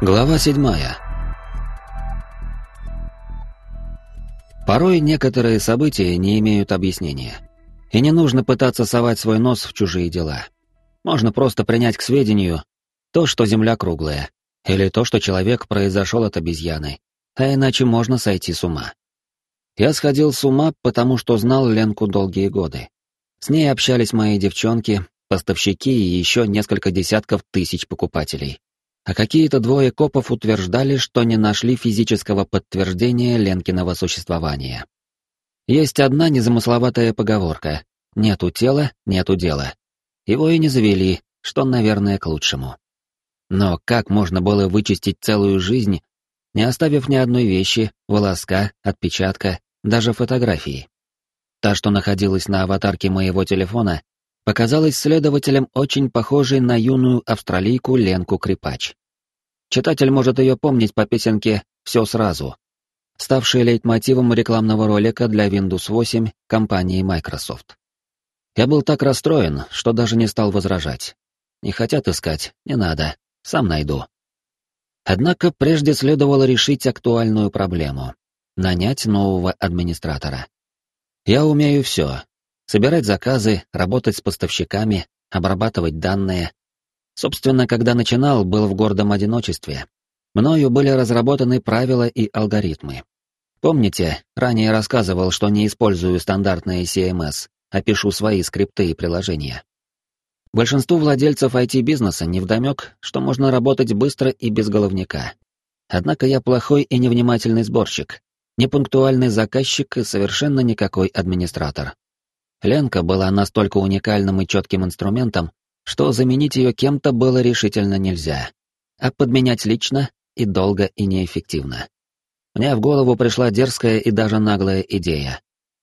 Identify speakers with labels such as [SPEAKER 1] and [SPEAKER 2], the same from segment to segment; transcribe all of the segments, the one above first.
[SPEAKER 1] Глава седьмая. Порой некоторые события не имеют объяснения. И не нужно пытаться совать свой нос в чужие дела. Можно просто принять к сведению то, что Земля круглая, или то, что человек произошел от обезьяны, а иначе можно сойти с ума. Я сходил с ума, потому что знал Ленку долгие годы. С ней общались мои девчонки, поставщики и еще несколько десятков тысяч покупателей а какие-то двое копов утверждали, что не нашли физического подтверждения Ленкиного существования. Есть одна незамысловатая поговорка «нету тела, нету дела». Его и не завели, что, наверное, к лучшему. Но как можно было вычистить целую жизнь, не оставив ни одной вещи, волоска, отпечатка, даже фотографии? Та, что находилась на аватарке моего телефона, показалась следователям очень похожей на юную австралийку Ленку Крипач. Читатель может ее помнить по песенке «Все сразу», ставшей лейтмотивом рекламного ролика для Windows 8 компании Microsoft. Я был так расстроен, что даже не стал возражать. Не хотят искать, не надо, сам найду. Однако прежде следовало решить актуальную проблему — нанять нового администратора. Я умею все, собирать заказы, работать с поставщиками, обрабатывать данные. Собственно, когда начинал, был в гордом одиночестве. Мною были разработаны правила и алгоритмы. Помните, ранее рассказывал, что не использую стандартные CMS, а пишу свои скрипты и приложения. Большинству владельцев IT-бизнеса невдомек, что можно работать быстро и без головника. Однако я плохой и невнимательный сборщик, непунктуальный заказчик и совершенно никакой администратор. Ленка была настолько уникальным и четким инструментом, что заменить ее кем-то было решительно нельзя. А подменять лично и долго и неэффективно. Мне в голову пришла дерзкая и даже наглая идея.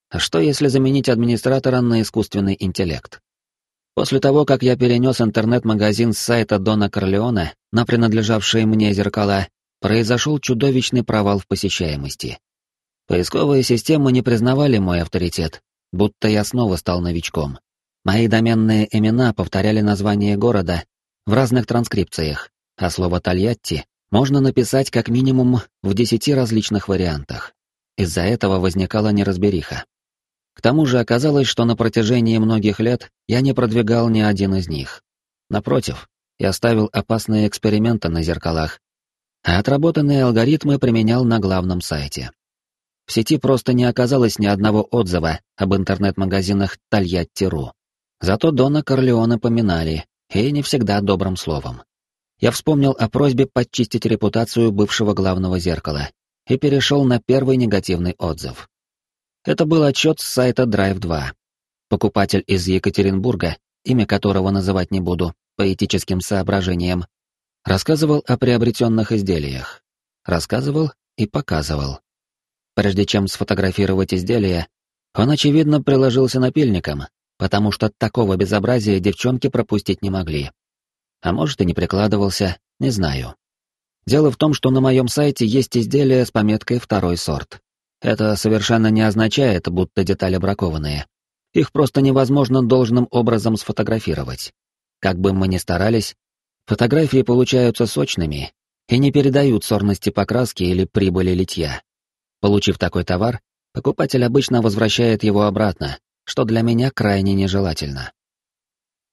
[SPEAKER 1] А что если заменить администратора на искусственный интеллект? После того, как я перенес интернет-магазин с сайта Дона Корлеона на принадлежавшие мне зеркала, произошел чудовищный провал в посещаемости. Поисковые системы не признавали мой авторитет, будто я снова стал новичком. Мои доменные имена повторяли название города в разных транскрипциях, а слово «Тольятти» можно написать как минимум в десяти различных вариантах. Из-за этого возникала неразбериха. К тому же оказалось, что на протяжении многих лет я не продвигал ни один из них. Напротив, я ставил опасные эксперименты на зеркалах, а отработанные алгоритмы применял на главном сайте. В сети просто не оказалось ни одного отзыва об интернет-магазинах Тольятти.ру. Зато Дона Корлеона поминали, и не всегда добрым словом. Я вспомнил о просьбе подчистить репутацию бывшего главного зеркала и перешел на первый негативный отзыв. Это был отчет с сайта Drive 2. Покупатель из Екатеринбурга, имя которого называть не буду, по этическим соображениям, рассказывал о приобретенных изделиях. Рассказывал и показывал. Прежде чем сфотографировать изделие, он, очевидно, приложился напильником, потому что такого безобразия девчонки пропустить не могли. А может, и не прикладывался, не знаю. Дело в том, что на моем сайте есть изделия с пометкой «второй сорт». Это совершенно не означает, будто детали бракованные. Их просто невозможно должным образом сфотографировать. Как бы мы ни старались, фотографии получаются сочными и не передают сорности покраски или прибыли литья. Получив такой товар, покупатель обычно возвращает его обратно, что для меня крайне нежелательно.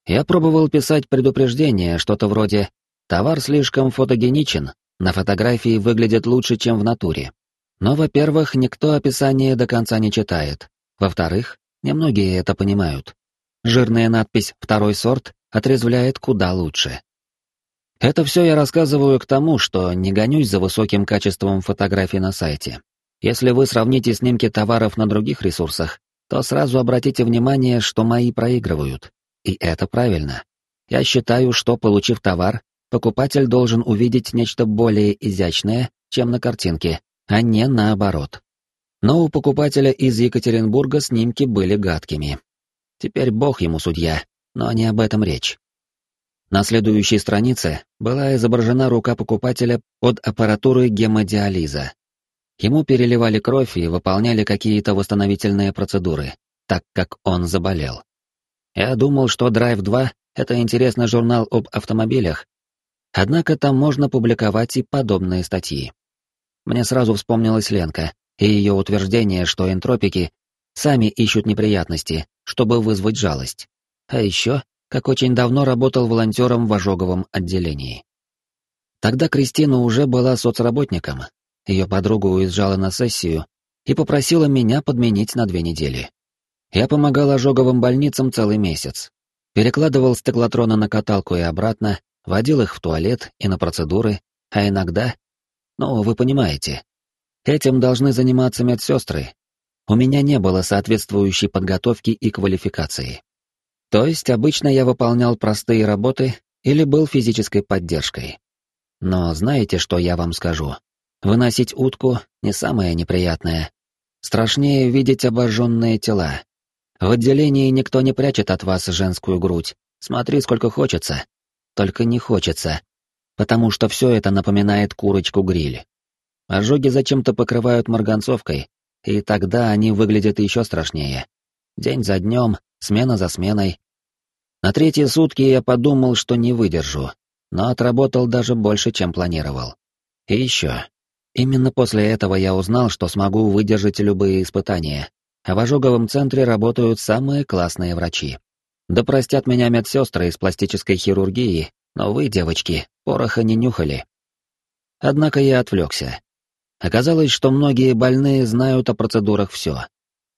[SPEAKER 1] Я пробовал писать предупреждение, что-то вроде «товар слишком фотогеничен, на фотографии выглядит лучше, чем в натуре». Но, во-первых, никто описание до конца не читает. Во-вторых, немногие это понимают. Жирная надпись «второй сорт» отрезвляет куда лучше. Это все я рассказываю к тому, что не гонюсь за высоким качеством фотографий на сайте. Если вы сравните снимки товаров на других ресурсах, то сразу обратите внимание, что мои проигрывают. И это правильно. Я считаю, что, получив товар, покупатель должен увидеть нечто более изящное, чем на картинке, а не наоборот. Но у покупателя из Екатеринбурга снимки были гадкими. Теперь бог ему судья, но не об этом речь. На следующей странице была изображена рука покупателя под аппаратурой гемодиализа, Ему переливали кровь и выполняли какие-то восстановительные процедуры, так как он заболел. Я думал, что Drive 2 — это интересный журнал об автомобилях, Однако там можно публиковать и подобные статьи. Мне сразу вспомнилась Ленка и ее утверждение, что энтропики сами ищут неприятности, чтобы вызвать жалость. А еще, как очень давно работал волонтером в ожоговом отделении. Тогда Кристина уже была соцработником, ее подруга уезжала на сессию и попросила меня подменить на две недели. Я помогал ожоговым больницам целый месяц. Перекладывал стеклотроны на каталку и обратно, водил их в туалет и на процедуры, а иногда... Ну, вы понимаете. Этим должны заниматься медсестры. У меня не было соответствующей подготовки и квалификации. То есть обычно я выполнял простые работы или был физической поддержкой. Но знаете, что я вам скажу? Выносить утку — не самое неприятное. Страшнее видеть обожженные тела. В отделении никто не прячет от вас женскую грудь. Смотри, сколько хочется. Только не хочется. Потому что все это напоминает курочку-гриль. Ожоги зачем-то покрывают марганцовкой, и тогда они выглядят еще страшнее. День за днем, смена за сменой. На третьи сутки я подумал, что не выдержу, но отработал даже больше, чем планировал. И еще. Именно после этого я узнал, что смогу выдержать любые испытания, а в ожоговом центре работают самые классные врачи. Да простят меня медсестры из пластической хирургии, но вы, девочки, пороха не нюхали. Однако я отвлекся. Оказалось, что многие больные знают о процедурах все.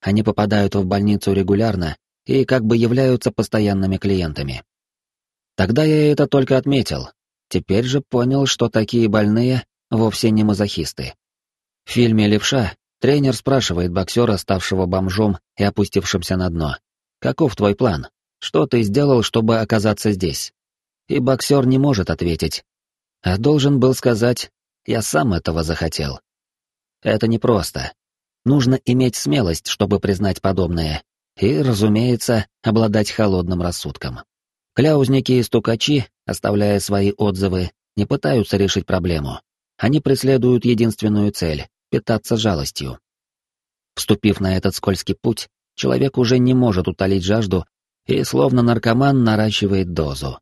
[SPEAKER 1] Они попадают в больницу регулярно и как бы являются постоянными клиентами. Тогда я это только отметил. Теперь же понял, что такие больные вовсе не мазохисты. В фильме «Левша» тренер спрашивает боксера, ставшего бомжом и опустившимся на дно. «Каков твой план? Что ты сделал, чтобы оказаться здесь?» И боксер не может ответить. А должен был сказать «Я сам этого захотел». Это непросто. Нужно иметь смелость, чтобы признать подобное, и, разумеется, обладать холодным рассудком. Кляузники и стукачи, оставляя свои отзывы, не пытаются решить проблему. Они преследуют единственную цель — питаться жалостью. Вступив на этот скользкий путь, человек уже не может утолить жажду и, словно наркоман, наращивает дозу.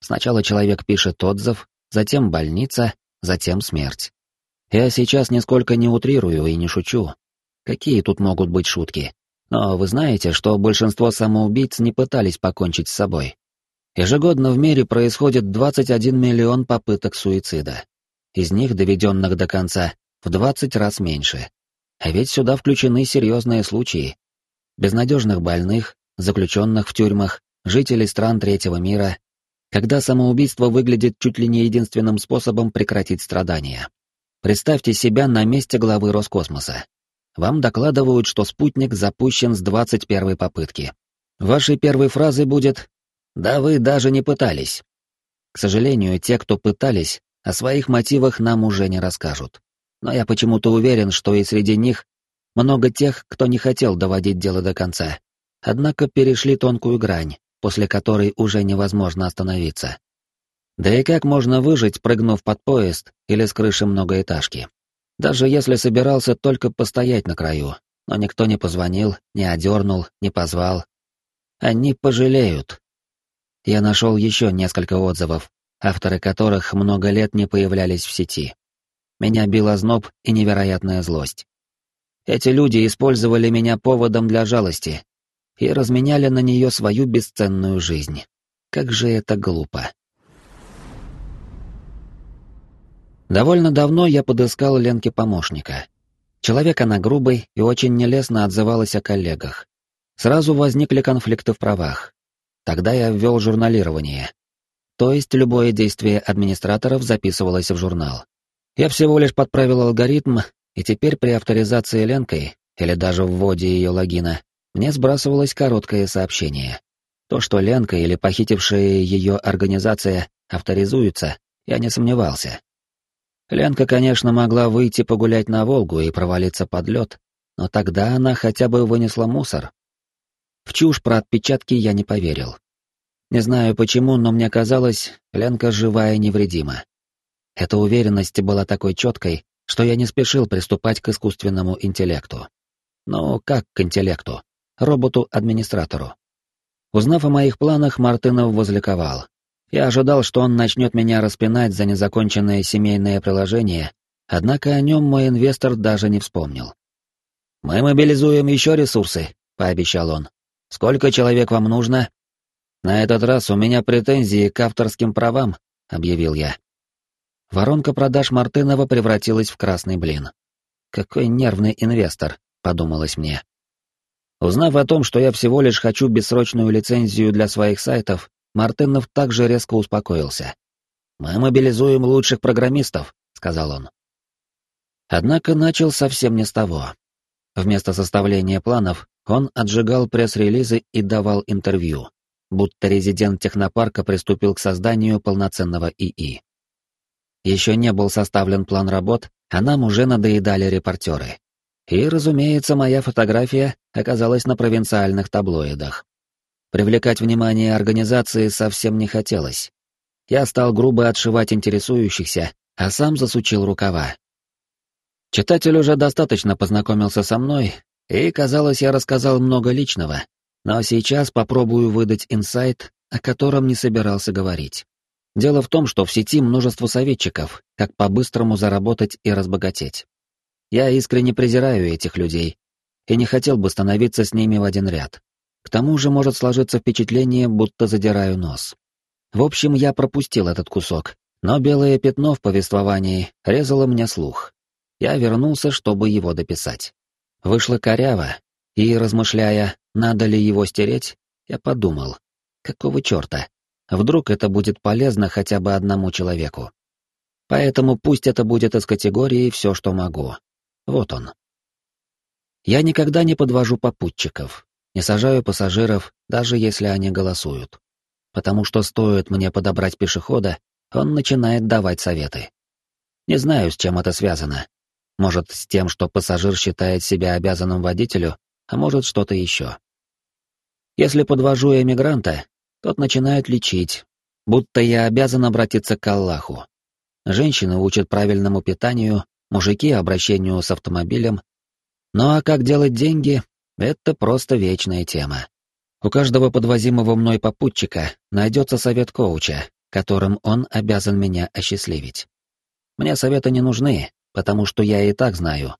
[SPEAKER 1] Сначала человек пишет отзыв, затем больница, затем смерть. Я сейчас нисколько не утрирую и не шучу. Какие тут могут быть шутки? Но вы знаете, что большинство самоубийц не пытались покончить с собой. Ежегодно в мире происходит 21 миллион попыток суицида из них, доведенных до конца, в 20 раз меньше. А ведь сюда включены серьезные случаи. Безнадежных больных, заключенных в тюрьмах, жителей стран третьего мира, когда самоубийство выглядит чуть ли не единственным способом прекратить страдания. Представьте себя на месте главы Роскосмоса. Вам докладывают, что спутник запущен с 21 попытки. Вашей первой фразой будет «Да вы даже не пытались». К сожалению, те, кто пытались, о своих мотивах нам уже не расскажут. Но я почему-то уверен, что и среди них много тех, кто не хотел доводить дело до конца. Однако перешли тонкую грань, после которой уже невозможно остановиться. Да и как можно выжить, прыгнув под поезд или с крыши многоэтажки? Даже если собирался только постоять на краю, но никто не позвонил, не одернул, не позвал. Они пожалеют. Я нашел еще несколько отзывов, авторы которых много лет не появлялись в сети. Меня бил озноб и невероятная злость. Эти люди использовали меня поводом для жалости и разменяли на нее свою бесценную жизнь. Как же это глупо. Довольно давно я подыскал Ленке помощника. Человек она грубый и очень нелестно отзывалась о коллегах. Сразу возникли конфликты в правах. Тогда я ввел журналирование, то есть любое действие администраторов записывалось в журнал. Я всего лишь подправил алгоритм, и теперь при авторизации Ленкой, или даже вводе ее логина, мне сбрасывалось короткое сообщение. То, что Ленка или похитившая ее организация авторизуются, я не сомневался. Ленка, конечно, могла выйти погулять на Волгу и провалиться под лед, но тогда она хотя бы вынесла мусор. В чушь про отпечатки я не поверил. Не знаю почему, но мне казалось, Ленка живая и невредима. Эта уверенность была такой четкой, что я не спешил приступать к искусственному интеллекту. Ну, как к интеллекту? Роботу-администратору. Узнав о моих планах, Мартынов возликовал. Я ожидал, что он начнет меня распинать за незаконченное семейное приложение, однако о нем мой инвестор даже не вспомнил. «Мы мобилизуем еще ресурсы», — пообещал он. «Сколько человек вам нужно?» «На этот раз у меня претензии к авторским правам», — объявил я. Воронка продаж Мартынова превратилась в красный блин. «Какой нервный инвестор», — подумалось мне. Узнав о том, что я всего лишь хочу бессрочную лицензию для своих сайтов, Мартынов также резко успокоился. «Мы мобилизуем лучших программистов», — сказал он. Однако начал совсем не с того. Вместо составления планов он отжигал пресс-релизы и давал интервью, будто резидент технопарка приступил к созданию полноценного ИИ. Еще не был составлен план работ, а нам уже надоедали репортеры. И, разумеется, моя фотография оказалась на провинциальных таблоидах. Привлекать внимание организации совсем не хотелось. Я стал грубо отшивать интересующихся, а сам засучил рукава. Читатель уже достаточно познакомился со мной, и, казалось, я рассказал много личного, но сейчас попробую выдать инсайт, о котором не собирался говорить. Дело в том, что в сети множество советчиков, как по-быстрому заработать и разбогатеть. Я искренне презираю этих людей и не хотел бы становиться с ними в один ряд. К тому же может сложиться впечатление, будто задираю нос. В общем, я пропустил этот кусок, но белое пятно в повествовании резало мне слух я вернулся, чтобы его дописать. Вышло коряво, и, размышляя, надо ли его стереть, я подумал, какого черта, вдруг это будет полезно хотя бы одному человеку. Поэтому пусть это будет из категории «все, что могу». Вот он. Я никогда не подвожу попутчиков, не сажаю пассажиров, даже если они голосуют. Потому что стоит мне подобрать пешехода, он начинает давать советы. Не знаю, с чем это связано, может, с тем, что пассажир считает себя обязанным водителю, а может, что-то еще. Если подвожу эмигранта, тот начинает лечить, будто я обязан обратиться к Аллаху. Женщины учат правильному питанию, мужики — обращению с автомобилем. Ну а как делать деньги — это просто вечная тема. У каждого подвозимого мной попутчика найдется совет коуча, которым он обязан меня осчастливить. Мне советы не нужны, потому что я и так знаю.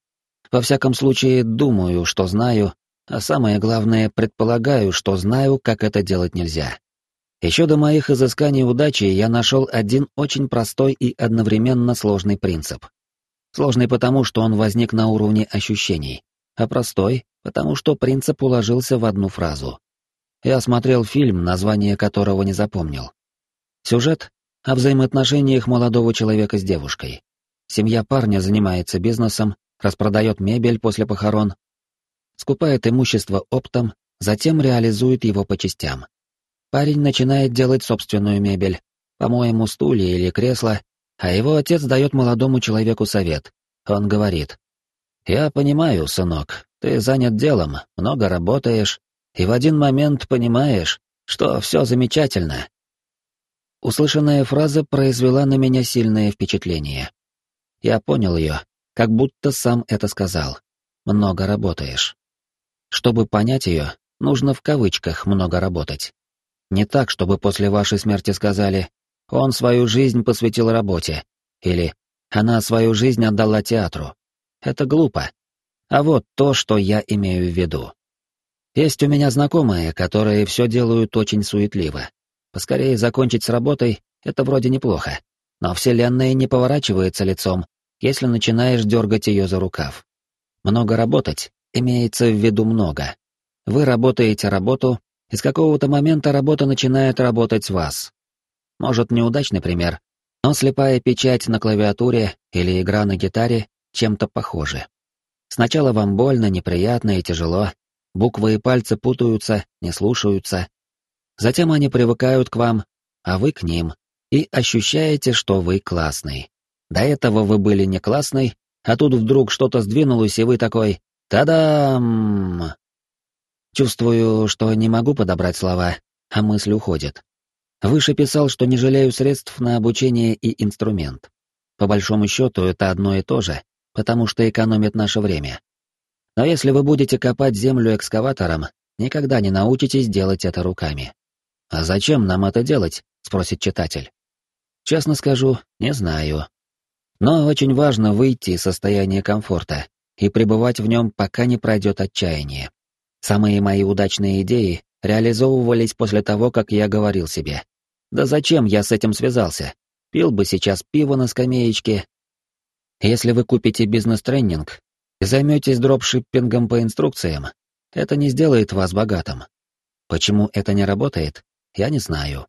[SPEAKER 1] Во всяком случае, думаю, что знаю, а самое главное, предполагаю, что знаю, как это делать нельзя. Еще до моих изысканий удачи я нашел один очень простой и одновременно сложный принцип. Сложный потому, что он возник на уровне ощущений, а простой, потому что принцип уложился в одну фразу. Я смотрел фильм, название которого не запомнил. Сюжет о взаимоотношениях молодого человека с девушкой. Семья парня занимается бизнесом, распродает мебель после похорон, скупает имущество оптом, затем реализует его по частям. Парень начинает делать собственную мебель, по-моему, стулья или кресла, а его отец дает молодому человеку совет. Он говорит, «Я понимаю, сынок, ты занят делом, много работаешь, и в один момент понимаешь, что все замечательно». Услышанная фраза произвела на меня сильное впечатление. Я понял ее, как будто сам это сказал. Много работаешь. Чтобы понять ее, нужно в кавычках много работать. Не так, чтобы после вашей смерти сказали «он свою жизнь посвятил работе» или «она свою жизнь отдала театру». Это глупо. А вот то, что я имею в виду. Есть у меня знакомые, которые все делают очень суетливо. Поскорее закончить с работой — это вроде неплохо. Но Вселенная не поворачивается лицом, если начинаешь дергать ее за рукав. Много работать имеется в виду много. Вы работаете работу, и с какого-то момента работа начинает работать вас. Может, неудачный пример, но слепая печать на клавиатуре или игра на гитаре чем-то похожи. Сначала вам больно, неприятно и тяжело, буквы и пальцы путаются, не слушаются. Затем они привыкают к вам, а вы к ним, и ощущаете, что вы классный. До этого вы были не классный, а тут вдруг что-то сдвинулось, и вы такой «Та-дам!». Чувствую, что не могу подобрать слова, а мысль уходит. Выше писал, что не жалею средств на обучение и инструмент. По большому счету, это одно и то же, потому что экономит наше время. Но если вы будете копать землю экскаватором, никогда не научитесь делать это руками. А зачем нам это делать? спросит читатель. Честно скажу, не знаю. Но очень важно выйти из состояния комфорта и пребывать в нем, пока не пройдет отчаяние. Самые мои удачные идеи реализовывались после того, как я говорил себе. Да зачем я с этим связался? Пил бы сейчас пиво на скамеечке. Если вы купите бизнес-тренинг и займетесь дропшиппингом по инструкциям, это не сделает вас богатым. Почему это не работает, я не знаю.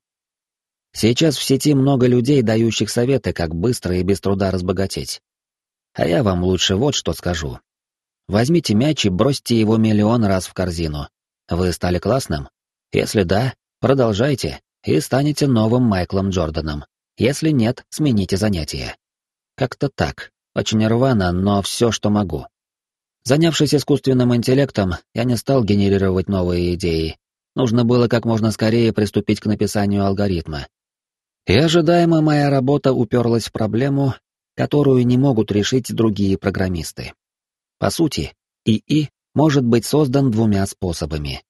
[SPEAKER 1] Сейчас в сети много людей, дающих советы, как быстро и без труда разбогатеть. А я вам лучше вот что скажу. Возьмите мяч и бросьте его миллион раз в корзину. Вы стали классным? Если да, продолжайте и станете новым Майклом Джорданом. Если нет, смените занятие. Как-то так. Очень рвано, но все, что могу. Занявшись искусственным интеллектом, я не стал генерировать новые идеи. Нужно было как можно скорее приступить к написанию алгоритма. И ожидаемо моя работа уперлась в проблему, которую не могут решить другие программисты. По сути, ИИ может быть создан двумя способами.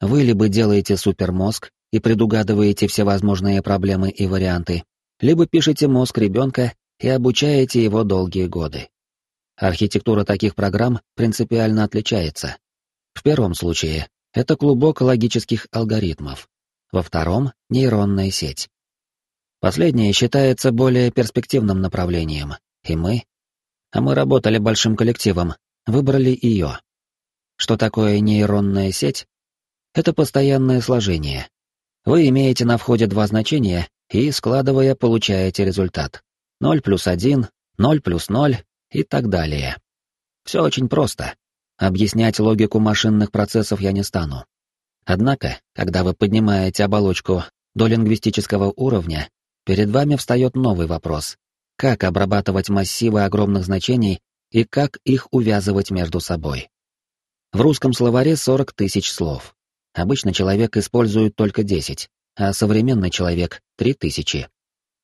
[SPEAKER 1] Вы либо делаете супермозг и предугадываете все возможные проблемы и варианты, либо пишете мозг ребенка и обучаете его долгие годы. Архитектура таких программ принципиально отличается. В первом случае это клубок логических алгоритмов, во втором — нейронная сеть. Последнее считается более перспективным направлением, и мы, а мы работали большим коллективом, выбрали ее. Что такое нейронная сеть? Это постоянное сложение. Вы имеете на входе два значения и, складывая, получаете результат. 0 плюс 1, 0 плюс 0 и так далее. Все очень просто. Объяснять логику машинных процессов я не стану. Однако, когда вы поднимаете оболочку до лингвистического уровня, перед вами встает новый вопрос. Как обрабатывать массивы огромных значений и как их увязывать между собой? В русском словаре 40 тысяч слов. Обычно человек использует только 10, а современный человек — 3000.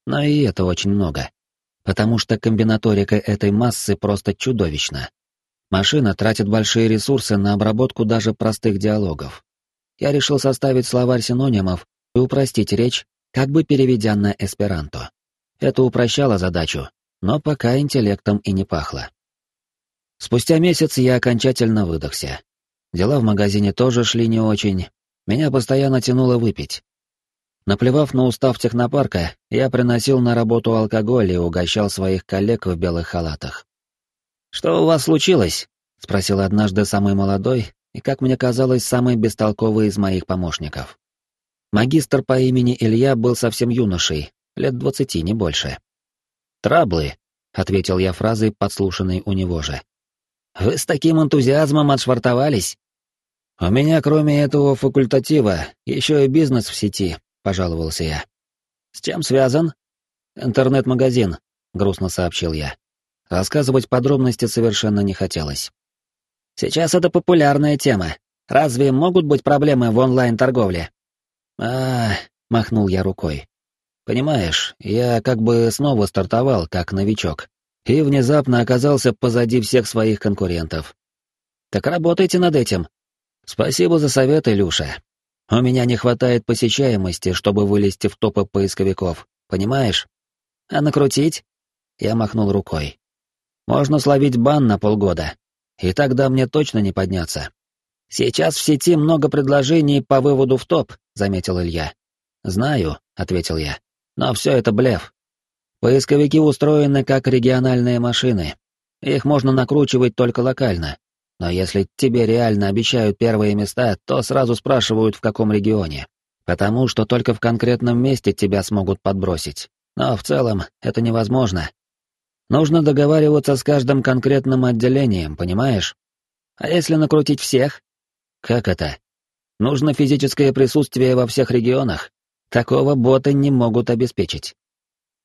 [SPEAKER 1] Но и это очень много. Потому что комбинаторика этой массы просто чудовищна. Машина тратит большие ресурсы на обработку даже простых диалогов. Я решил составить словарь синонимов и упростить речь, как бы переведя на эсперанто. Это упрощало задачу, но пока интеллектом и не пахло. Спустя месяц я окончательно выдохся. Дела в магазине тоже шли не очень. Меня постоянно тянуло выпить. Наплевав на устав технопарка, я приносил на работу алкоголь и угощал своих коллег в белых халатах. «Что у вас случилось?» — спросил однажды самый молодой и, как мне казалось, самый бестолковый из моих помощников. Магистр по имени Илья был совсем юношей, лет двадцати, не больше. «Траблы», — ответил я фразой, подслушанной у него же. «Вы с таким энтузиазмом отшвартовались?» «У меня, кроме этого факультатива, еще и бизнес в сети», — пожаловался я. «С чем связан?» «Интернет-магазин», — грустно сообщил я. Рассказывать подробности совершенно не хотелось. «Сейчас это популярная тема. Разве могут быть проблемы в онлайн-торговле?» А махнул я рукой. «Понимаешь, я как бы снова стартовал, как новичок, и внезапно оказался позади всех своих конкурентов. Так работайте над этим. Спасибо за совет, Илюша. У меня не хватает посещаемости, чтобы вылезти в топы поисковиков, понимаешь? А накрутить?» Я махнул рукой. Можно словить бан на полгода, и тогда мне точно не подняться. Сейчас в сети много предложений по выводу в топ, заметил Илья. Знаю, ответил я. Но все это блеф. Поисковики устроены как региональные машины. Их можно накручивать только локально. Но если тебе реально обещают первые места, то сразу спрашивают, в каком регионе. Потому что только в конкретном месте тебя смогут подбросить. Но в целом это невозможно. Нужно договариваться с каждым конкретным отделением, понимаешь? А если накрутить всех? Как это? Нужно физическое присутствие во всех регионах. Такого боты не могут обеспечить.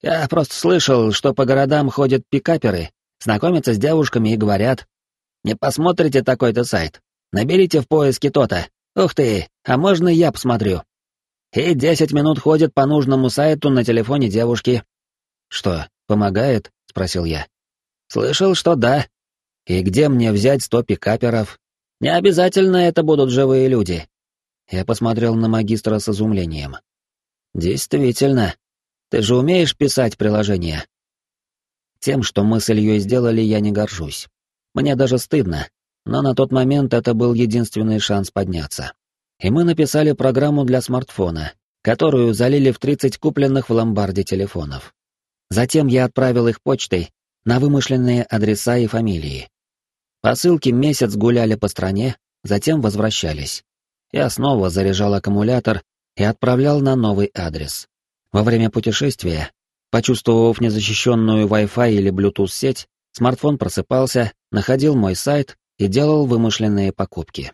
[SPEAKER 1] Я просто слышал, что по городам ходят пикаперы, знакомятся с девушками и говорят, «Не посмотрите такой-то сайт? Наберите в поиске то-то. Ух ты, а можно я посмотрю?» И десять минут ходят по нужному сайту на телефоне девушки. Что, помогает? спросил я. «Слышал, что да. И где мне взять сто пикаперов? Не обязательно это будут живые люди. Я посмотрел на магистра с изумлением. «Действительно. Ты же умеешь писать приложения?» Тем, что мы с Ильей сделали, я не горжусь. Мне даже стыдно, но на тот момент это был единственный шанс подняться. И мы написали программу для смартфона, которую залили в 30 купленных в ломбарде телефонов. Затем я отправил их почтой на вымышленные адреса и фамилии. Посылки месяц гуляли по стране, затем возвращались. Я снова заряжал аккумулятор и отправлял на новый адрес. Во время путешествия, почувствовав незащищенную Wi-Fi или Bluetooth сеть, смартфон просыпался, находил мой сайт и делал вымышленные покупки.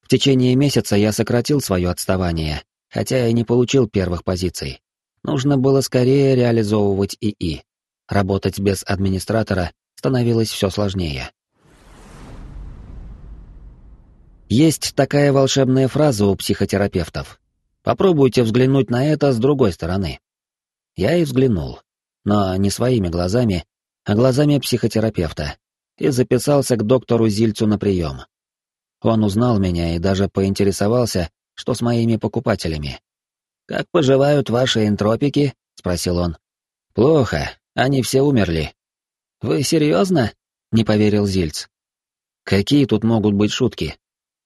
[SPEAKER 1] В течение месяца я сократил свое отставание, хотя и не получил первых позиций. Нужно было скорее реализовывать ИИ. Работать без администратора становилось все сложнее. Есть такая волшебная фраза у психотерапевтов. Попробуйте взглянуть на это с другой стороны. Я и взглянул, но не своими глазами, а глазами психотерапевта, и записался к доктору Зильцу на прием. Он узнал меня и даже поинтересовался, что с моими покупателями. «Как поживают ваши энтропики?» — спросил он. «Плохо, они все умерли». «Вы серьезно?» — не поверил Зильц. «Какие тут могут быть шутки?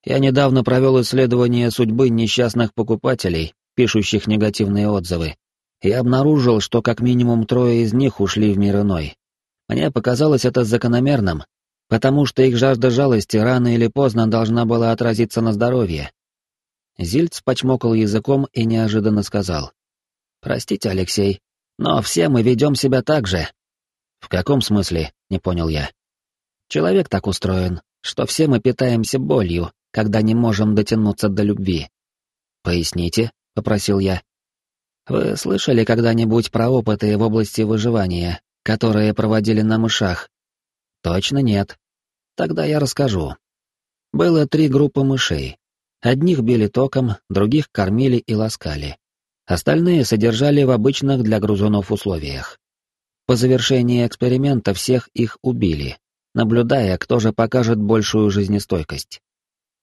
[SPEAKER 1] Я недавно провел исследование судьбы несчастных покупателей, пишущих негативные отзывы, и обнаружил, что как минимум трое из них ушли в мир иной. Мне показалось это закономерным, потому что их жажда жалости рано или поздно должна была отразиться на здоровье. Зильц почмокал языком и неожиданно сказал. «Простите, Алексей, но все мы ведем себя так же». «В каком смысле?» — не понял я. «Человек так устроен, что все мы питаемся болью, когда не можем дотянуться до любви. «Поясните», — попросил я. «Вы слышали когда-нибудь про опыты в области выживания, которые проводили на мышах?» «Точно нет. Тогда я расскажу. Было три группы мышей. Одних били током, других кормили и ласкали. Остальные содержали в обычных для грузунов условиях. По завершении эксперимента всех их убили, наблюдая, кто же покажет большую жизнестойкость.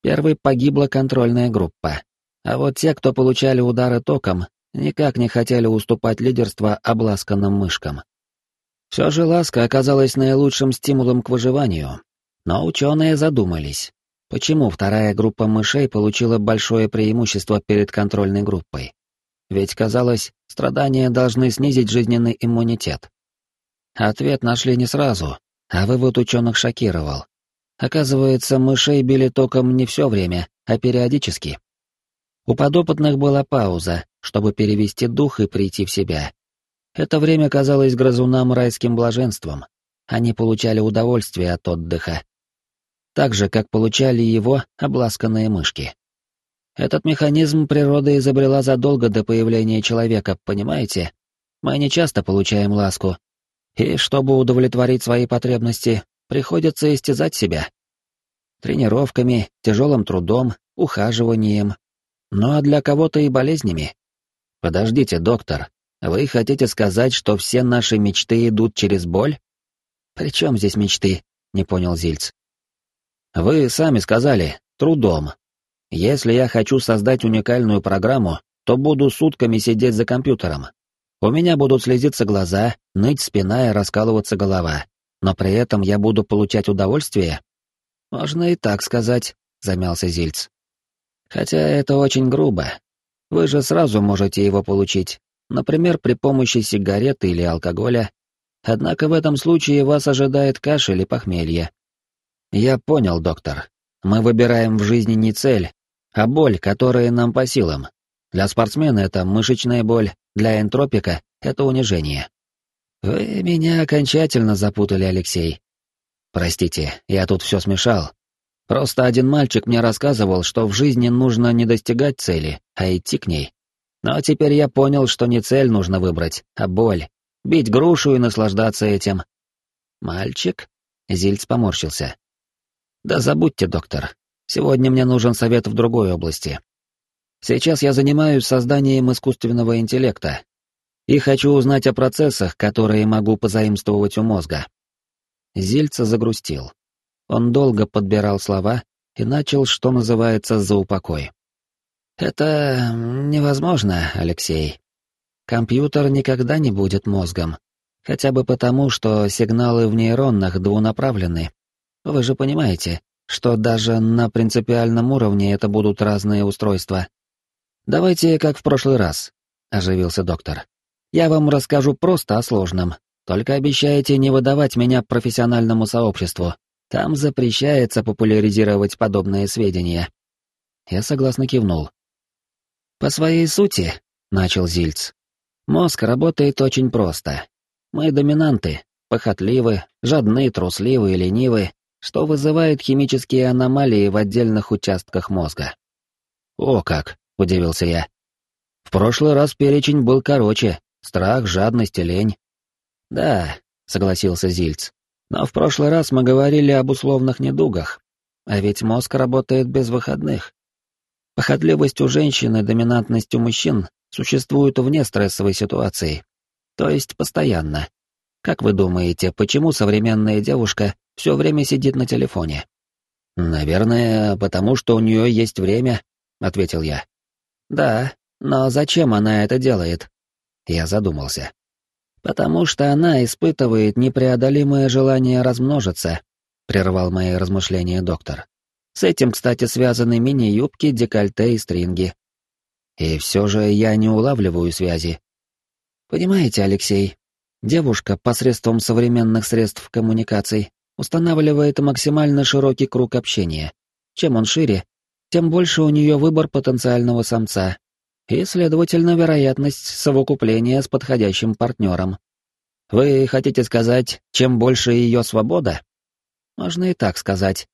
[SPEAKER 1] Первой погибла контрольная группа. А вот те, кто получали удары током, никак не хотели уступать лидерство обласканным мышкам. Все же ласка оказалась наилучшим стимулом к выживанию. Но ученые задумались, почему вторая группа мышей получила большое преимущество перед контрольной группой. Ведь, казалось, страдания должны снизить жизненный иммунитет. Ответ нашли не сразу, а вывод ученых шокировал. Оказывается, мышей били током не все время, а периодически. У подопытных была пауза, чтобы перевести дух и прийти в себя. Это время казалось грызунам райским блаженством. Они получали удовольствие от отдыха. Так же, как получали его обласканные мышки. Этот механизм природа изобрела задолго до появления человека, понимаете? Мы не часто получаем ласку. И чтобы удовлетворить свои потребности, Приходится истязать себя. Тренировками, тяжелым трудом, ухаживанием. Ну а для кого-то и болезнями. Подождите, доктор, вы хотите сказать, что все наши мечты идут через боль? При чем здесь мечты? Не понял Зильц. Вы сами сказали, трудом. Если я хочу создать уникальную программу, то буду сутками сидеть за компьютером. У меня будут слезиться глаза, ныть спина и раскалываться голова но при этом я буду получать удовольствие? Можно и так сказать, замялся Зильц. Хотя это очень грубо. Вы же сразу можете его получить, например, при помощи сигареты или алкоголя. Однако в этом случае вас ожидает кашель или похмелье. Я понял, доктор. Мы выбираем в жизни не цель, а боль, которая нам по силам. Для спортсмена это мышечная боль, для энтропика это унижение. «Вы меня окончательно запутали, Алексей. Простите, я тут все смешал. Просто один мальчик мне рассказывал, что в жизни нужно не достигать цели, а идти к ней. Но теперь я понял, что не цель нужно выбрать, а боль. Бить грушу и наслаждаться этим». «Мальчик?» — Зильц поморщился. «Да забудьте, доктор. Сегодня мне нужен совет в другой области. Сейчас я занимаюсь созданием искусственного интеллекта, и хочу узнать о процессах, которые могу позаимствовать у мозга. Зильца загрустил. Он долго подбирал слова и начал, что называется, за упокой. Это невозможно, Алексей. Компьютер никогда не будет мозгом. Хотя бы потому, что сигналы в нейронах двунаправлены. Вы же понимаете, что даже на принципиальном уровне это будут разные устройства. Давайте как в прошлый раз, оживился доктор. Я вам расскажу просто о сложном. Только обещайте не выдавать меня профессиональному сообществу. Там запрещается популяризировать подобные сведения. Я согласно кивнул. По своей сути, начал Зильц. Мозг работает очень просто. Мы доминанты, похотливы, жадны, трусливы и ленивы, что вызывает химические аномалии в отдельных участках мозга. «О как!» — удивился я. «В прошлый раз перечень был короче. Страх, жадность и лень». «Да», — согласился Зильц. «Но в прошлый раз мы говорили об условных недугах. А ведь мозг работает без выходных. Похотливость у женщин и доминантность у мужчин существуют вне стрессовой ситуации. То есть постоянно. Как вы думаете, почему современная девушка все время сидит на телефоне. «Наверное, потому что у нее есть время», — ответил я. «Да, но зачем она это делает?» Я задумался. «Потому что она испытывает непреодолимое желание размножиться», — прервал мои размышления доктор. «С этим, кстати, связаны мини-юбки, декольте и стринги. И все же я не улавливаю связи. Понимаете, Алексей, девушка посредством современных средств коммуникаций устанавливает максимально широкий круг общения. Чем он шире, тем больше у нее выбор потенциального самца, и, следовательно, вероятность совокупления с подходящим партнером. Вы хотите сказать, чем больше ее свобода? Можно и так сказать.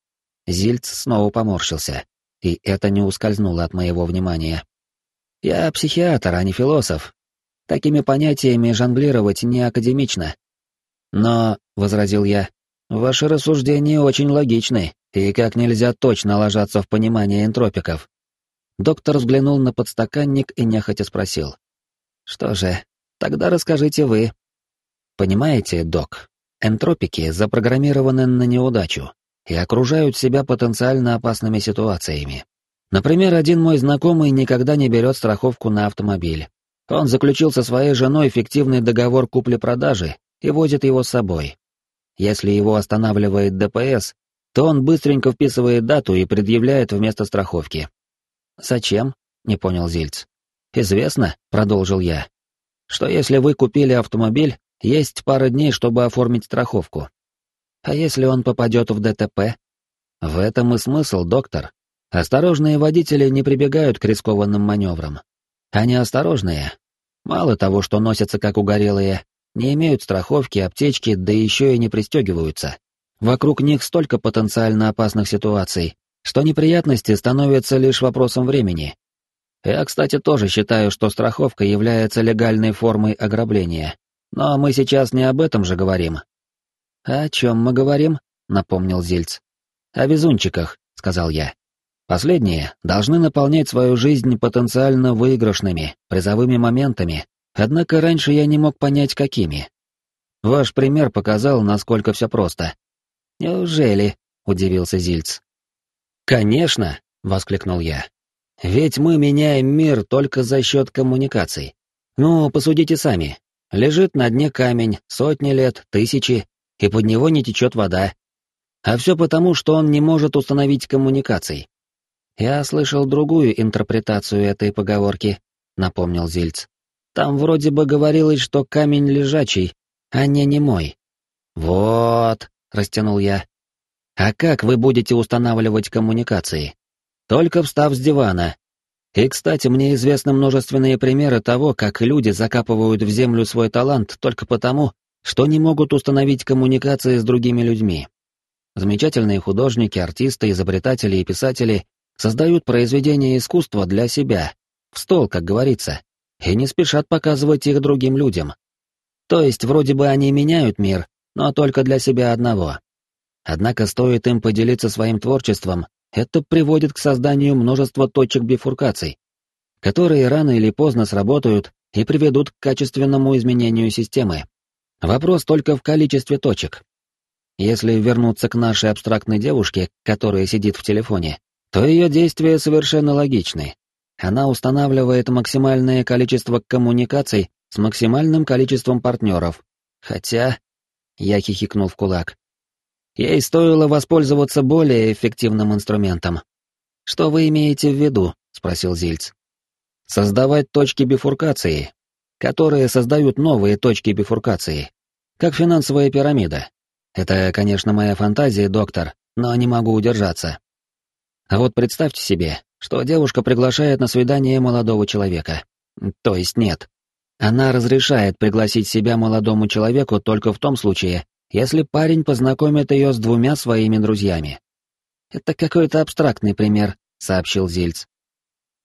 [SPEAKER 1] Зильц снова поморщился, и это не ускользнуло от моего внимания. Я психиатр, а не философ. Такими понятиями жонглировать не академично. Но, — возразил я, Ваши рассуждения очень логичны и как нельзя точно ложатся в понимание энтропиков. Доктор взглянул на подстаканник и нехотя спросил. Что же, тогда расскажите вы. Понимаете, док, энтропики запрограммированы на неудачу и окружают себя потенциально опасными ситуациями. Например, один мой знакомый никогда не берет страховку на автомобиль. Он заключил со своей женой фиктивный договор купли-продажи и возит его с собой. Если его останавливает ДПС, то он быстренько вписывает дату и предъявляет вместо страховки. «Зачем?» — не понял Зильц. «Известно», — продолжил я, — «что если вы купили автомобиль, есть пара дней, чтобы оформить страховку. А если он попадет в ДТП? В этом и смысл, доктор. Осторожные водители не прибегают к рискованным маневрам. Они осторожные. Мало того, что носятся как угорелые, не имеют страховки, аптечки, да еще и не пристегиваются. Вокруг них столько потенциально опасных ситуаций, что неприятности становятся лишь вопросом времени. Я, кстати, тоже считаю, что страховка является легальной формой ограбления. Но мы сейчас не об этом же говорим. «О чем мы говорим?» — напомнил Зильц. «О везунчиках», — сказал я. Последние должны наполнять свою жизнь потенциально выигрышными, призовыми моментами, Однако раньше я не мог понять, какими. Ваш пример показал, насколько все просто. Неужели? удивился Зильц. Конечно, воскликнул я. Ведь мы меняем мир только за счет коммуникаций. Ну, посудите сами. Лежит на дне камень сотни лет, тысячи, и под него не течет вода. А все потому, что он не может установить коммуникаций. Я слышал другую интерпретацию этой поговорки, напомнил Зильц. Там вроде бы говорилось, что камень лежачий, а не немой. Вот, растянул я. А как вы будете устанавливать коммуникации? Только встав с дивана. И, кстати, мне известны множественные примеры того, как люди закапывают в землю свой талант только потому, что не могут установить коммуникации с другими людьми. Замечательные художники, артисты, изобретатели и писатели создают произведения искусства для себя, в стол, как говорится, и не спешат показывать их другим людям. То есть вроде бы они меняют мир, но только для себя одного. Однако стоит им поделиться своим творчеством, это приводит к созданию множества точек бифуркаций, которые рано или поздно сработают и приведут к качественному изменению системы. Вопрос только в количестве точек. Если вернуться к нашей абстрактной девушке, которая сидит в телефоне, то ее действия совершенно логичны. Она устанавливает максимальное количество коммуникаций с максимальным количеством партнеров. Хотя... Я хихикнул в кулак. Ей стоило воспользоваться более эффективным инструментом. «Что вы имеете в виду?» — спросил Зильц. «Создавать точки бифуркации, которые создают новые точки бифуркации, как финансовая пирамида. Это, конечно, моя фантазия, доктор, но не могу удержаться. А вот представьте себе, что девушка приглашает на свидание молодого человека. То есть нет. Она разрешает пригласить себя молодому человеку только в том случае, если парень познакомит ее с двумя своими друзьями. «Это какой-то абстрактный пример», — сообщил Зильц.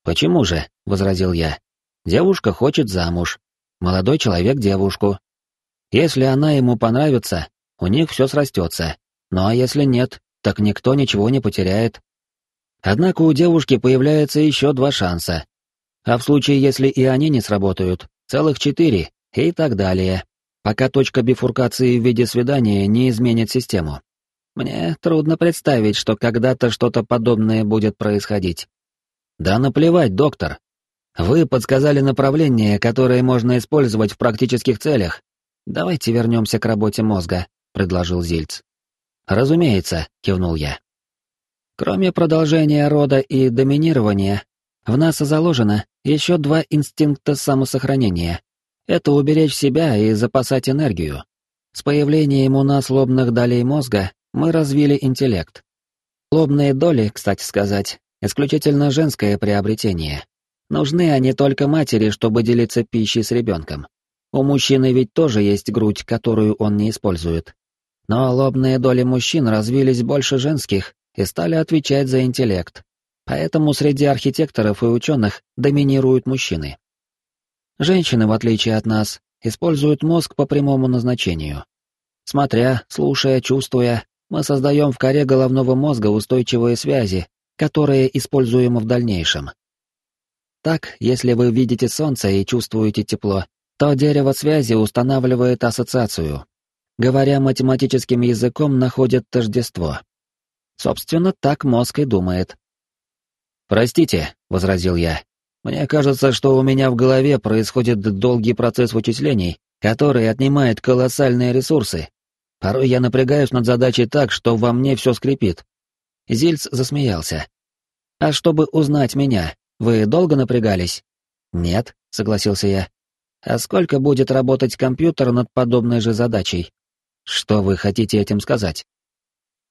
[SPEAKER 1] «Почему же?» — возразил я. «Девушка хочет замуж. Молодой человек — девушку. Если она ему понравится, у них все срастется. Ну а если нет, так никто ничего не потеряет. Однако у девушки появляется еще два шанса. А в случае, если и они не сработают, целых четыре, и так далее, пока точка бифуркации в виде свидания не изменит систему. Мне трудно представить, что когда-то что-то подобное будет происходить. Да наплевать, доктор. Вы подсказали направление, которое можно использовать в практических целях. Давайте вернемся к работе мозга, предложил Зильц. Разумеется, кивнул я. Кроме продолжения рода и доминирования, в нас заложено еще два инстинкта самосохранения. Это уберечь себя и запасать энергию. С появлением у нас лобных долей мозга мы развили интеллект. Лобные доли, кстати сказать, исключительно женское приобретение. Нужны они только матери, чтобы делиться пищей с ребенком. У мужчины ведь тоже есть грудь, которую он не использует. Но лобные доли мужчин развились больше женских и стали отвечать за интеллект. Поэтому среди архитекторов и ученых доминируют мужчины. Женщины, в отличие от нас, используют мозг по прямому назначению. Смотря, слушая, чувствуя, мы создаем в коре головного мозга устойчивые связи, которые используемы в дальнейшем. Так, если вы видите солнце и чувствуете тепло, то дерево связи устанавливает ассоциацию. Говоря математическим языком, находит тождество. Собственно, так мозг и думает. «Простите», — возразил я. «Мне кажется, что у меня в голове происходит долгий процесс вычислений, который отнимает колоссальные ресурсы. Порой я напрягаюсь над задачей так, что во мне все скрипит». Зильц засмеялся. «А чтобы узнать меня, вы долго напрягались?» «Нет», — согласился я. «А сколько будет работать компьютер над подобной же задачей?» «Что вы хотите этим сказать?»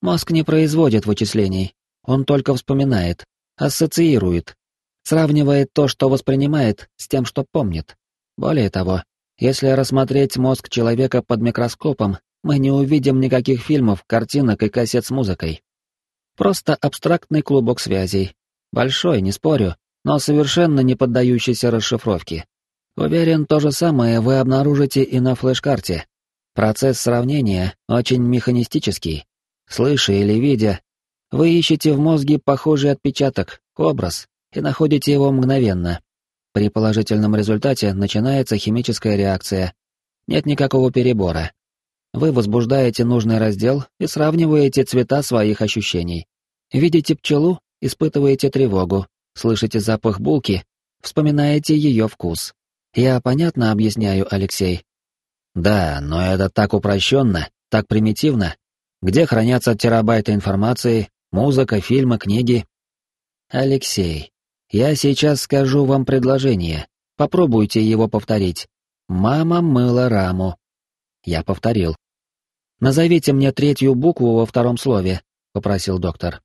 [SPEAKER 1] Мозг не производит вычислений, он только вспоминает, ассоциирует, сравнивает то, что воспринимает, с тем, что помнит. Более того, если рассмотреть мозг человека под микроскопом, мы не увидим никаких фильмов, картинок и кассет с музыкой. Просто абстрактный клубок связей. Большой, не спорю, но совершенно не поддающийся расшифровке. Уверен, то же самое вы обнаружите и на флеш-карте. Процесс сравнения очень механистический, слыша или видя, вы ищете в мозге похожий отпечаток, образ, и находите его мгновенно. При положительном результате начинается химическая реакция. Нет никакого перебора. Вы возбуждаете нужный раздел и сравниваете цвета своих ощущений. Видите пчелу, испытываете тревогу, слышите запах булки, вспоминаете ее вкус. Я понятно объясняю, Алексей? Да, но это так упрощенно, так примитивно, где хранятся терабайты информации, музыка, фильмы, книги. Алексей, я сейчас скажу вам предложение. Попробуйте его повторить. Мама мыла раму. Я повторил. Назовите мне третью букву во втором слове, попросил доктор.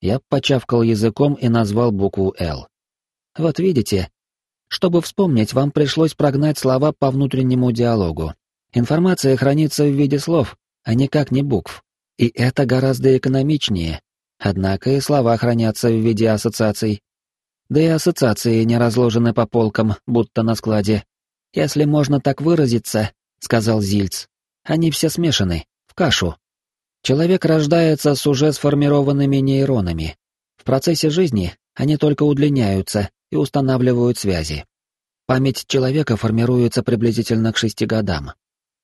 [SPEAKER 1] Я почавкал языком и назвал букву «Л». Вот видите, чтобы вспомнить, вам пришлось прогнать слова по внутреннему диалогу. Информация хранится в виде слов, а никак не букв. И это гораздо экономичнее. Однако и слова хранятся в виде ассоциаций. Да и ассоциации не разложены по полкам, будто на складе. Если можно так выразиться, сказал Зильц, они все смешаны, в кашу. Человек рождается с уже сформированными нейронами. В процессе жизни они только удлиняются и устанавливают связи. Память человека формируется приблизительно к шести годам.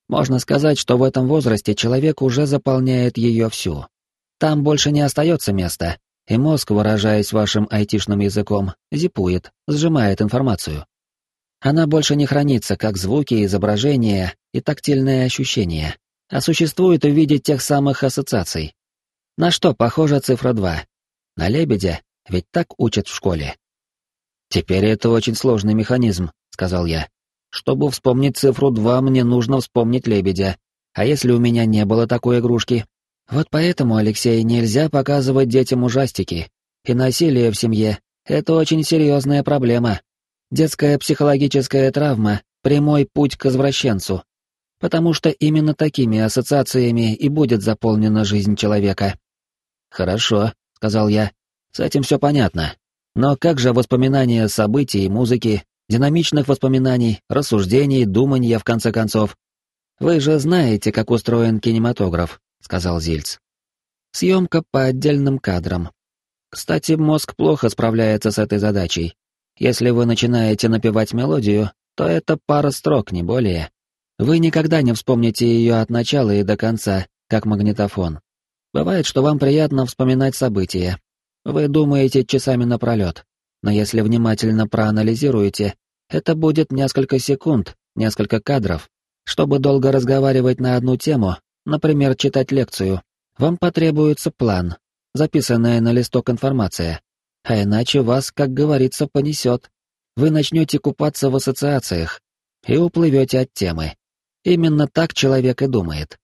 [SPEAKER 1] Можно сказать, что в этом возрасте человек уже заполняет ее всю. Там больше не остается места, и мозг, выражаясь вашим айтишным языком, зипует, сжимает информацию. Она больше не хранится как звуки, изображения и тактильные ощущения, а существует в виде тех самых ассоциаций. На что похожа цифра 2? На лебедя, ведь так учат в школе. «Теперь это очень сложный механизм», — сказал я. «Чтобы вспомнить цифру 2, мне нужно вспомнить лебедя. А если у меня не было такой игрушки?» «Вот поэтому, Алексей, нельзя показывать детям ужастики. И насилие в семье — это очень серьезная проблема. Детская психологическая травма — прямой путь к извращенцу. Потому что именно такими ассоциациями и будет заполнена жизнь человека. «Хорошо», — сказал я. «С этим все понятно. Но как же воспоминания событий, музыки, динамичных воспоминаний, рассуждений, думания, в конце концов? Вы же знаете, как устроен кинематограф», — сказал Зильц. «Съемка по отдельным кадрам. Кстати, мозг плохо справляется с этой задачей. Если вы начинаете напевать мелодию, то это пара строк, не более. Вы никогда не вспомните ее от начала и до конца, как магнитофон. Бывает, что вам приятно вспоминать события. Вы думаете часами напролет, но если внимательно проанализируете, это будет несколько секунд, несколько кадров. Чтобы долго разговаривать на одну тему, например, читать лекцию, вам потребуется план, записанная на листок информация, а иначе вас, как говорится, понесет. Вы начнете купаться в ассоциациях и уплывете от темы. Именно так человек и думает.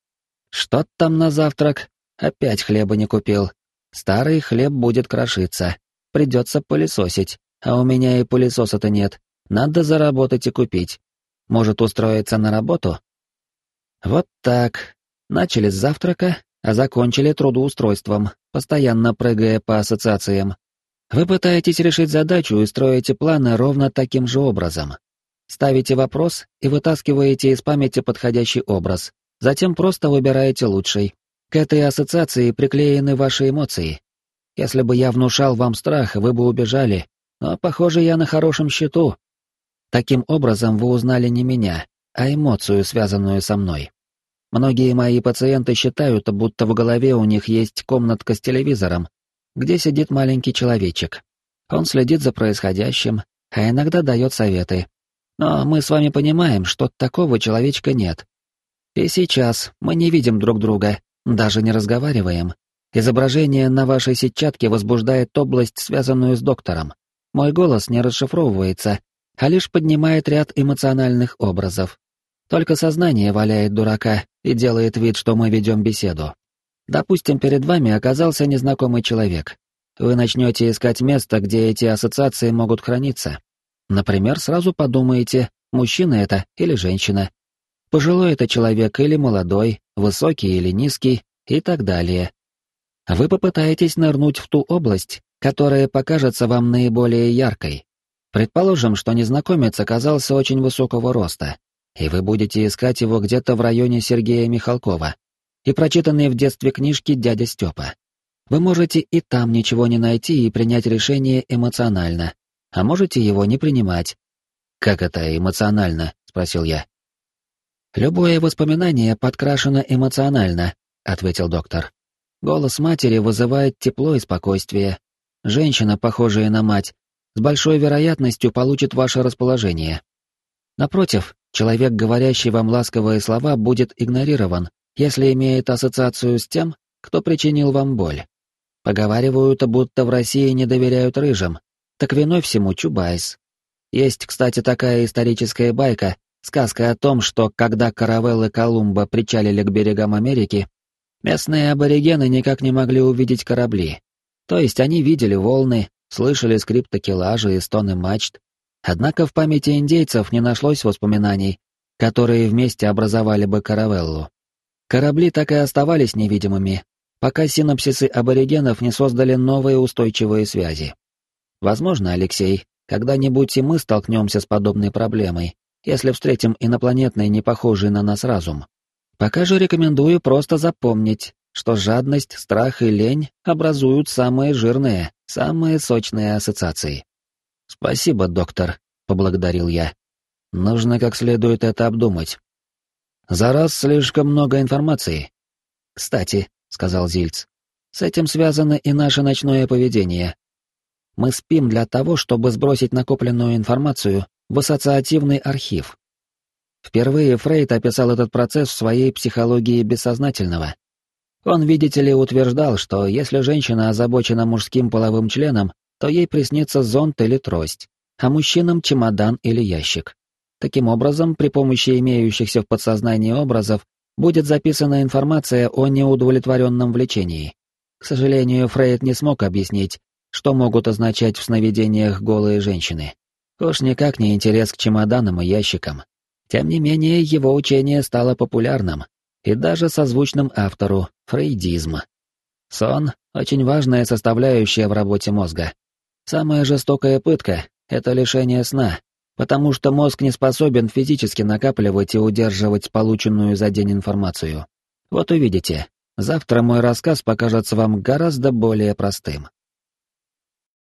[SPEAKER 1] Что там на завтрак? Опять хлеба не купил. Старый хлеб будет крошиться. Придется пылесосить. А у меня и пылесоса-то нет. Надо заработать и купить. Может устроиться на работу? Вот так. Начали с завтрака, а закончили трудоустройством, постоянно прыгая по ассоциациям. Вы пытаетесь решить задачу и строите планы ровно таким же образом. Ставите вопрос и вытаскиваете из памяти подходящий образ, затем просто выбираете лучший. К этой ассоциации приклеены ваши эмоции. Если бы я внушал вам страх, вы бы убежали, но, похоже, я на хорошем счету. Таким образом вы узнали не меня, а эмоцию, связанную со мной. Многие мои пациенты считают, будто в голове у них есть комнатка с телевизором, где сидит маленький человечек. Он следит за происходящим, а иногда дает советы. Но мы с вами понимаем, что такого человечка нет. И сейчас мы не видим друг друга, даже не разговариваем. Изображение на вашей сетчатке возбуждает область, связанную с доктором. Мой голос не расшифровывается, а лишь поднимает ряд эмоциональных образов. Только сознание валяет дурака и делает вид, что мы ведем беседу. Допустим, перед вами оказался незнакомый человек. Вы начнете искать место, где эти ассоциации могут храниться. Например, сразу подумаете, мужчина это или женщина. Пожилой это человек или молодой, высокий или низкий и так далее. Вы попытаетесь нырнуть в ту область, которая покажется вам наиболее яркой. Предположим, что незнакомец оказался очень высокого роста, и вы будете искать его где-то в районе Сергея Михалкова, и прочитанные в детстве книжки дядя Степа. Вы можете и там ничего не найти и принять решение эмоционально, а можете его не принимать. «Как это эмоционально?» — спросил я. «Любое воспоминание подкрашено эмоционально», — ответил доктор. «Голос матери вызывает тепло и спокойствие. Женщина, похожая на мать, с большой вероятностью получит ваше расположение. Напротив, человек, говорящий вам ласковые слова, будет игнорирован, если имеет ассоциацию с тем, кто причинил вам боль. Поговаривают, будто в России не доверяют рыжим, так виной всему Чубайс. Есть, кстати, такая историческая байка, сказка о том, что когда каравеллы Колумба причалили к берегам Америки, местные аборигены никак не могли увидеть корабли. То есть они видели волны, слышали скрип такелажа и стоны мачт, однако в памяти индейцев не нашлось воспоминаний, которые вместе образовали бы каравеллу. Корабли так и оставались невидимыми, пока синапсисы аборигенов не создали новые устойчивые связи. Возможно, Алексей, когда-нибудь и мы столкнемся с подобной проблемой, если встретим инопланетный, не похожий на нас разум. Пока же рекомендую просто запомнить, что жадность, страх и лень образуют самые жирные, самые сочные ассоциации. «Спасибо, доктор», — поблагодарил я. «Нужно как следует это обдумать. За раз слишком много информации. Кстати, сказал Зильц, С этим связано и наше ночное поведение. Мы спим для того, чтобы сбросить накопленную информацию в ассоциативный архив. Впервые Фрейд описал этот процесс в своей психологии бессознательного. Он, видите ли, утверждал, что если женщина озабочена мужским половым членом, то ей приснится зонт или трость, а мужчинам чемодан или ящик. Таким образом, при помощи имеющихся в подсознании образов будет записана информация о неудовлетворенном влечении. К сожалению, Фрейд не смог объяснить, что могут означать в сновидениях голые женщины. Уж никак не интерес к чемоданам и ящикам. Тем не менее, его учение стало популярным, и даже созвучным автору — фрейдизм. Сон — очень важная составляющая в работе мозга. Самая жестокая пытка — это лишение сна, потому что мозг не способен физически накапливать и удерживать полученную за день информацию. Вот увидите, завтра мой рассказ покажется вам гораздо более простым.